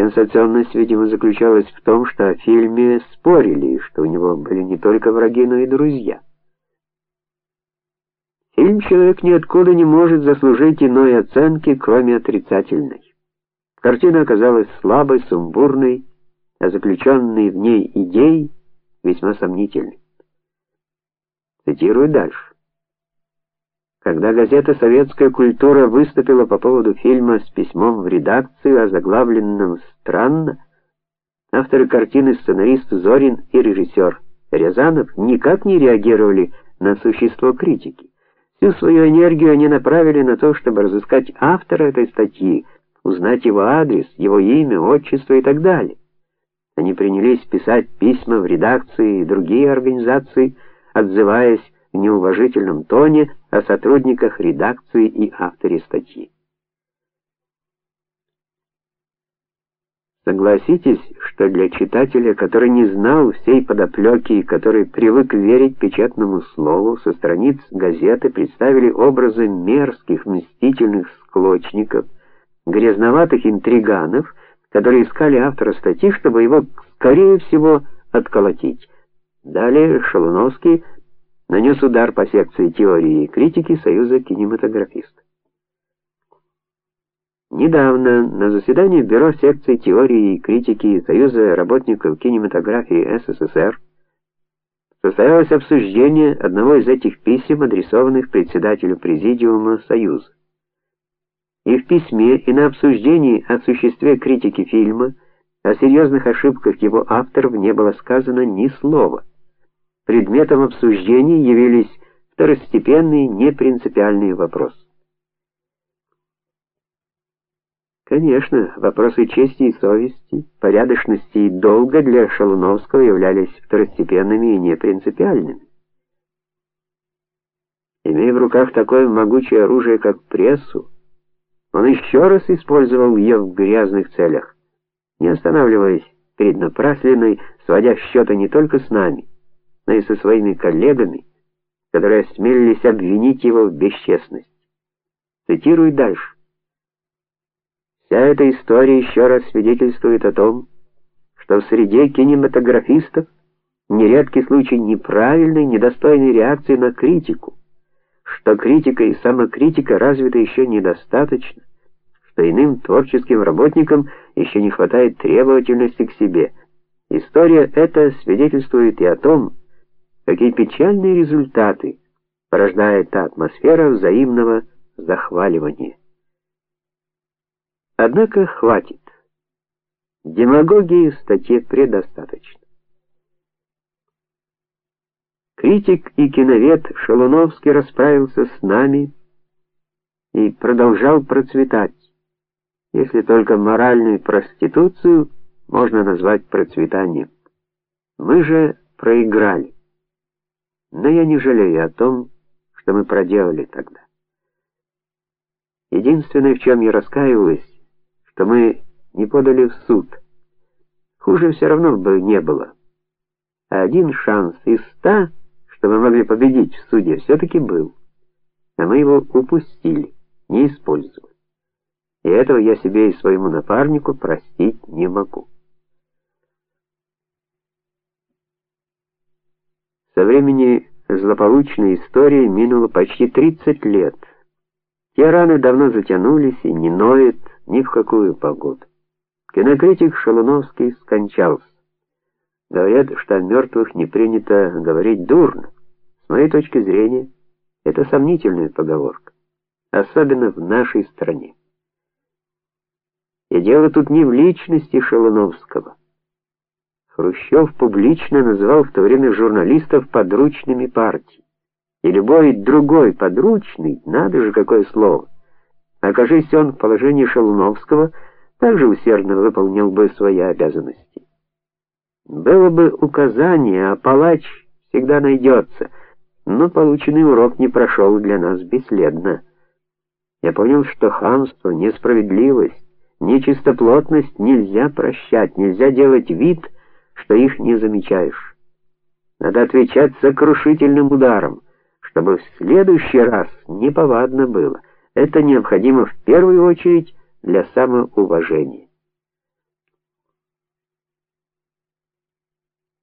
Сенсационность, видимо, заключалась в том, что о фильме спорили, что у него были не только враги, но и друзья. Фильм человек ниоткуда не может заслужить иной оценки, кроме отрицательной. Картина оказалась слабой, сумбурной, а заключенные в ней идеи весьма сомнительны. Цитирую дальше. Когда газета Советская культура выступила по поводу фильма с письмом в редакцию, озаглавленным странно, авторы картины сценарист Зорин и режиссер Рязанов никак не реагировали на существо критики. Всю свою энергию они направили на то, чтобы разыскать автора этой статьи, узнать его адрес, его имя, отчество и так далее. Они принялись писать письма в редакции и другие организации, отзываясь в неуважительном тоне о сотрудниках редакции и авторе статьи. Согласитесь, что для читателя, который не знал всей подоплеки и который привык верить печатному слову, со страниц газеты представили образы мерзких, мстительных склочников, грязноватых интриганов, которые искали автора статьи, чтобы его скорее всего отколотить. Далее Шалуновский нанес удар по секции теории и критики Союза кинематографистов. Недавно на заседании бюро секции теории и критики Союза работников кинематографии СССР состоялось обсуждение одного из этих писем, адресованных председателю президиума Союза. И в письме, и на обсуждении о существе критики фильма, о серьезных ошибках его авторов не было сказано ни слова. Предметом обсуждения явились второстепенные, непринципиальные вопросы. Конечно, вопросы чести и совести, порядочности и долга для Шалуновского являлись второстепенными и непринципиальными. Имея в руках такое могучее оружие, как прессу, он еще раз использовал ее в грязных целях, не останавливаясь перед напрасленной, сводя счеты не только с нами, но и со своими коллегами, которые осмелились обвинить его в бесчестности. Цитирую дальше. Вся эта история еще раз свидетельствует о том, что в среде кинематографистов нередки случаи неправильной, недостойной реакции на критику, что критика и самокритика развиты еще недостаточно, что иным творческим работникам еще не хватает требовательности к себе. История эта свидетельствует и о том, какие печальные результаты порождает та атмосфера взаимного захваливания. Однако хватит. Демагогии в статье предостаточно. Критик и киновед Шалуновский расправился с нами и продолжал процветать, если только моральную проституцию можно назвать процветанием. Мы же проиграли. Но я не жалею о том, что мы проделали тогда. Единственное, в чем я раскаиваюсь, что мы не подали в суд. Хуже все равно бы не было. А один шанс из ста, что мы могли победить в суде, все таки был. А мы его упустили, не использовали. И этого я себе и своему напарнику простить не могу. Со времени злополучной истории минуло почти 30 лет. Те раны давно затянулись и не ноют ни в какую погоду. Кинокритик Шалуновский скончался. Говорят, что о мертвых не принято говорить дурно. С моей точки зрения, это сомнительная поговорка, особенно в нашей стране. И дело тут не в личности Шалуновского. Хрущев публично называл в то время журналистов подручными партии. И любой другой подручный, надо же какое слово, окажись он в положении Шалуновского, также усердно выполнил бы свои обязанности. Было бы указание, а палач всегда найдется, но полученный урок не прошел для нас бесследно. Я понял, что хамство, несправедливость, нечистоплотность нельзя прощать, нельзя делать вид, что их не замечаешь. Надо отвечать сокрушительным ударом, чтобы в следующий раз неповадно было. Это необходимо в первую очередь для самоуважения.